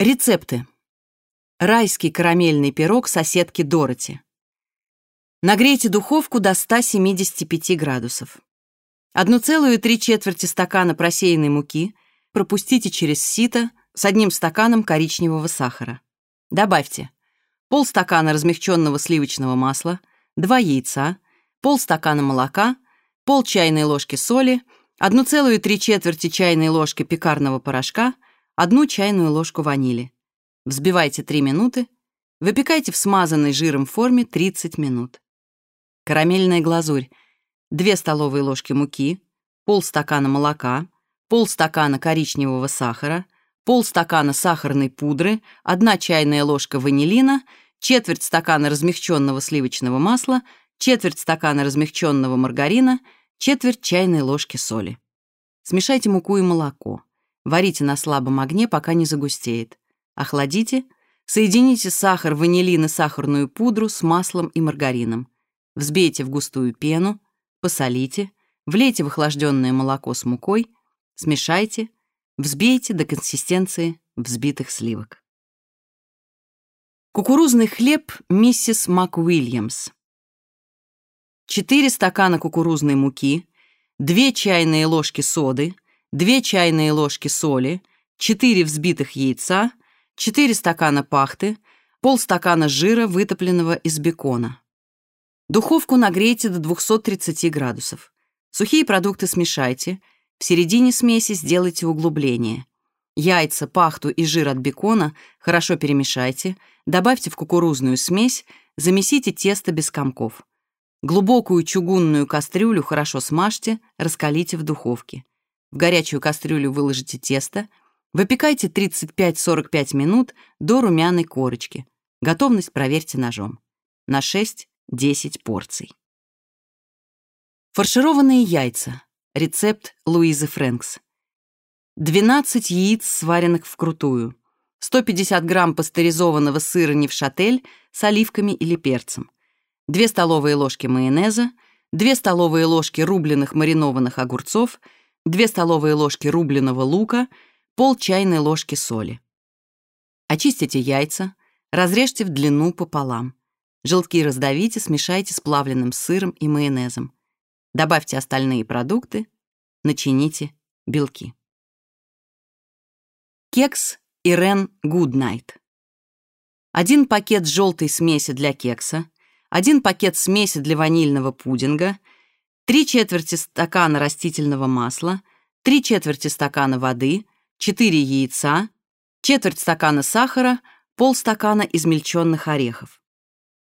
Рецепты. Райский карамельный пирог соседки Дороти. Нагрейте духовку до 175 градусов. 1,3 четверти стакана просеянной муки пропустите через сито с одним стаканом коричневого сахара. Добавьте полстакана размягченного сливочного масла, 2 яйца, полстакана молока, пол чайной ложки соли, 1,3 четверти чайной ложки пекарного порошка – одну чайную ложку ванили. Взбивайте 3 минуты, выпекайте в смазанной жиром форме 30 минут. Карамельная глазурь. 2 столовые ложки муки, полстакана молока, полстакана коричневого сахара, полстакана сахарной пудры, 1 чайная ложка ванилина, четверть стакана размягченного сливочного масла, четверть стакана размягченного маргарина, четверть чайной ложки соли. Смешайте муку и молоко. Варите на слабом огне, пока не загустеет. Охладите. Соедините сахар, ванилин и сахарную пудру с маслом и маргарином. Взбейте в густую пену, посолите, влейте в охлажденное молоко с мукой, смешайте, взбейте до консистенции взбитых сливок. Кукурузный хлеб миссис МакУильямс. 4 стакана кукурузной муки, 2 чайные ложки соды, 2 чайные ложки соли, 4 взбитых яйца, 4 стакана пахты, полстакана жира, вытопленного из бекона. Духовку нагрейте до 230 градусов. Сухие продукты смешайте, в середине смеси сделайте углубление. Яйца, пахту и жир от бекона хорошо перемешайте, добавьте в кукурузную смесь, замесите тесто без комков. Глубокую чугунную кастрюлю хорошо смажьте, раскалите в духовке. В горячую кастрюлю выложите тесто, выпекайте 35-45 минут до румяной корочки. Готовность проверьте ножом. На 6-10 порций. Фаршированные яйца. Рецепт Луизы Фрэнкс. 12 яиц, сваренных вкрутую. 150 грамм пастеризованного сыра невшатель с оливками или перцем. 2 столовые ложки майонеза. 2 столовые ложки рубленых маринованных огурцов – две столовые ложки рубленого лука, пол чайной ложки соли. Очистите яйца, разрежьте в длину пополам. Желтки раздавите, смешайте с плавленным сыром и майонезом. Добавьте остальные продукты, начините белки. Кекс Ирен Гуднайт. Один пакет желтой смеси для кекса, один пакет смеси для ванильного пудинга — 3 четверти стакана растительного масла, 3 четверти стакана воды, 4 яйца, четверть стакана сахара, полстакана измельченных орехов.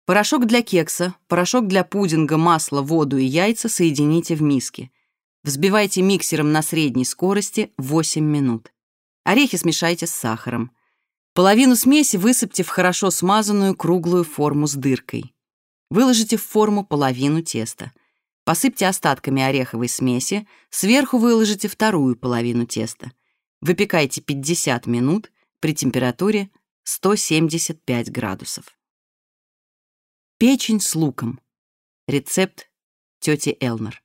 Порошок для кекса, порошок для пудинга, масло, воду и яйца соедините в миске. Взбивайте миксером на средней скорости 8 минут. Орехи смешайте с сахаром. Половину смеси высыпьте в хорошо смазанную круглую форму с дыркой. Выложите в форму половину теста. Посыпьте остатками ореховой смеси, сверху выложите вторую половину теста. Выпекайте 50 минут при температуре 175 градусов. Печень с луком. Рецепт тети Элнер.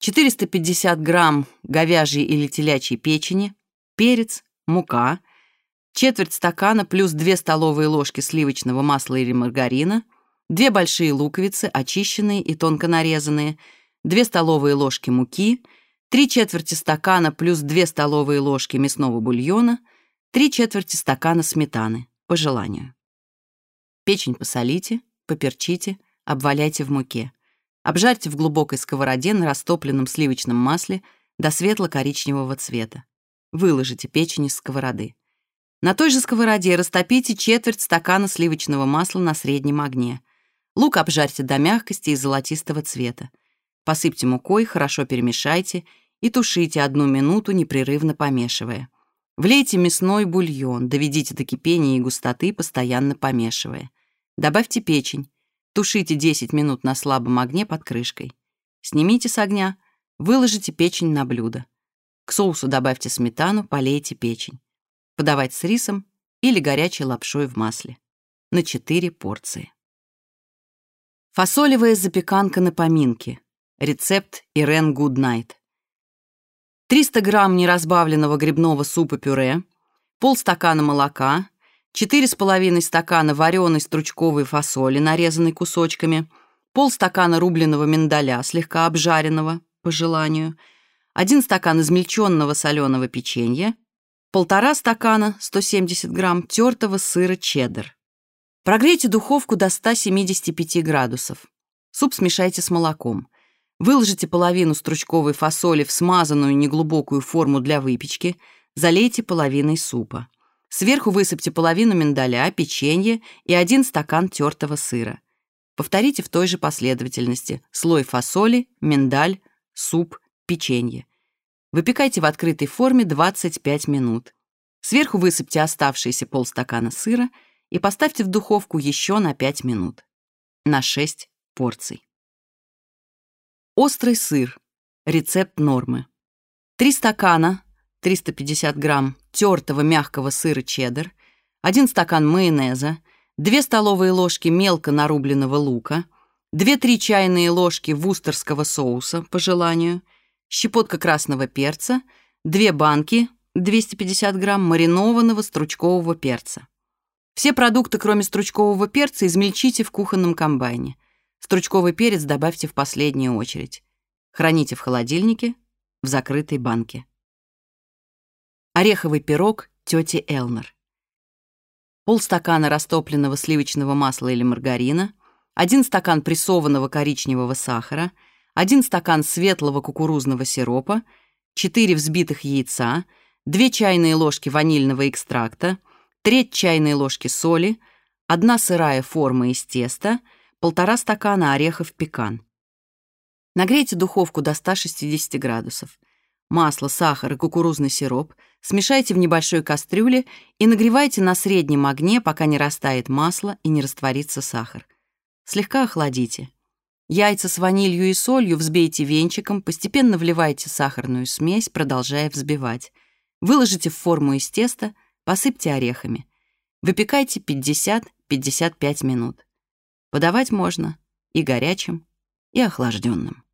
450 грамм говяжьей или телячьей печени, перец, мука, четверть стакана плюс 2 столовые ложки сливочного масла или маргарина – Две большие луковицы, очищенные и тонко нарезанные, две столовые ложки муки, три четверти стакана плюс две столовые ложки мясного бульона, три четверти стакана сметаны, по желанию. Печень посолите, поперчите, обваляйте в муке. Обжарьте в глубокой сковороде на растопленном сливочном масле до светло-коричневого цвета. Выложите печень из сковороды. На той же сковороде растопите четверть стакана сливочного масла на среднем огне. Лук обжарьте до мягкости и золотистого цвета. Посыпьте мукой, хорошо перемешайте и тушите одну минуту, непрерывно помешивая. Влейте мясной бульон, доведите до кипения и густоты, постоянно помешивая. Добавьте печень. Тушите 10 минут на слабом огне под крышкой. Снимите с огня, выложите печень на блюдо. К соусу добавьте сметану, полейте печень. Подавать с рисом или горячей лапшой в масле. На 4 порции. Фасолевая запеканка на поминке. Рецепт Ирен Гуднайт. 300 грамм неразбавленного грибного супа-пюре, полстакана молока, 4,5 стакана вареной стручковой фасоли, нарезанной кусочками, полстакана рубленого миндаля, слегка обжаренного, по желанию, один стакан измельченного соленого печенья, полтора стакана, 170 грамм, тертого сыра чеддер. Прогрейте духовку до 175 градусов. Суп смешайте с молоком. Выложите половину стручковой фасоли в смазанную неглубокую форму для выпечки, залейте половиной супа. Сверху высыпьте половину миндаля, печенье и один стакан тертого сыра. Повторите в той же последовательности слой фасоли, миндаль, суп, печенье. Выпекайте в открытой форме 25 минут. Сверху высыпьте оставшиеся полстакана сыра – и поставьте в духовку еще на 5 минут. На 6 порций. Острый сыр. Рецепт нормы. 3 стакана, 350 грамм тертого мягкого сыра чеддер, 1 стакан майонеза, 2 столовые ложки мелко нарубленного лука, 2-3 чайные ложки вустерского соуса по желанию, щепотка красного перца, 2 банки, 250 грамм маринованного стручкового перца. Все продукты, кроме стручкового перца, измельчите в кухонном комбайне. Стручковый перец добавьте в последнюю очередь. Храните в холодильнике, в закрытой банке. Ореховый пирог тети Элнер. Полстакана растопленного сливочного масла или маргарина, один стакан прессованного коричневого сахара, один стакан светлого кукурузного сиропа, 4 взбитых яйца, 2 чайные ложки ванильного экстракта — треть чайной ложки соли, одна сырая форма из теста, полтора стакана орехов пекан. Нагрейте духовку до 160 градусов. Масло, сахар и кукурузный сироп смешайте в небольшой кастрюле и нагревайте на среднем огне, пока не растает масло и не растворится сахар. Слегка охладите. Яйца с ванилью и солью взбейте венчиком, постепенно вливайте сахарную смесь, продолжая взбивать. Выложите в форму из теста – Посыпьте орехами. Выпекайте 50-55 минут. Подавать можно и горячим, и охлажденным.